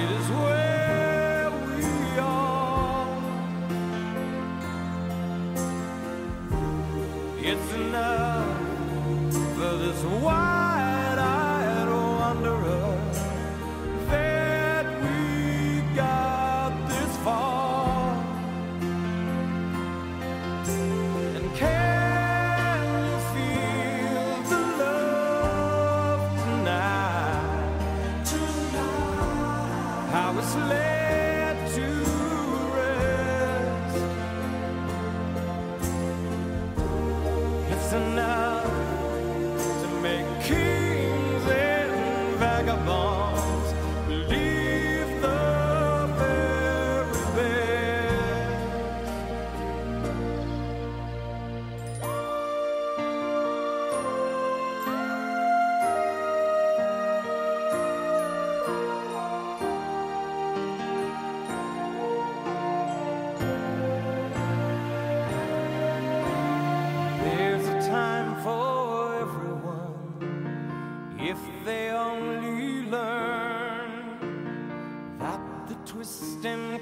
It is where we are. It's enough for this wide-eyed enough to make kings and vagabonds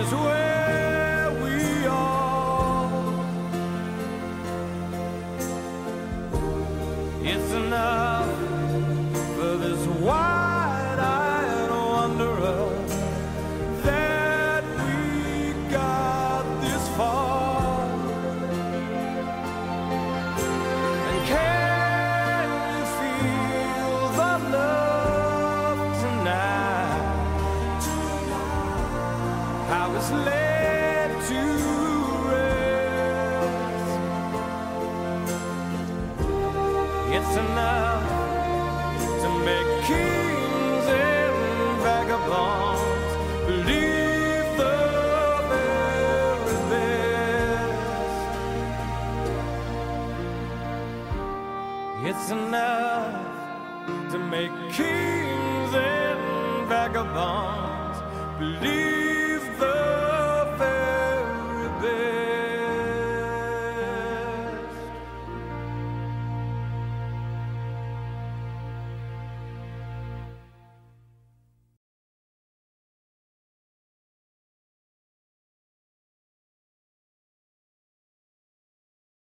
It is It's enough to make kings and vagabonds believe the very best. It's enough to make kings and vagabonds believe